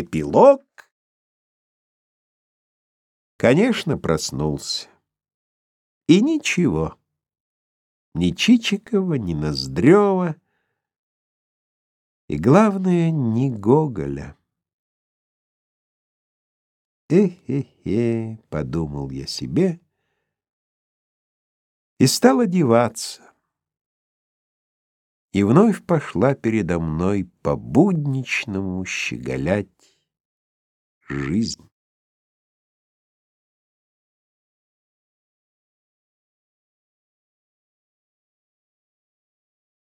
Эпилог. Конечно, проснулся. И ничего. Ни Чичикова, ни Ноздрёва, и, главное, ни Гоголя. «Э-хе-хе», — подумал я себе, и стал одеваться. И вновь пошла передо мной по будничному щеголять жизнь.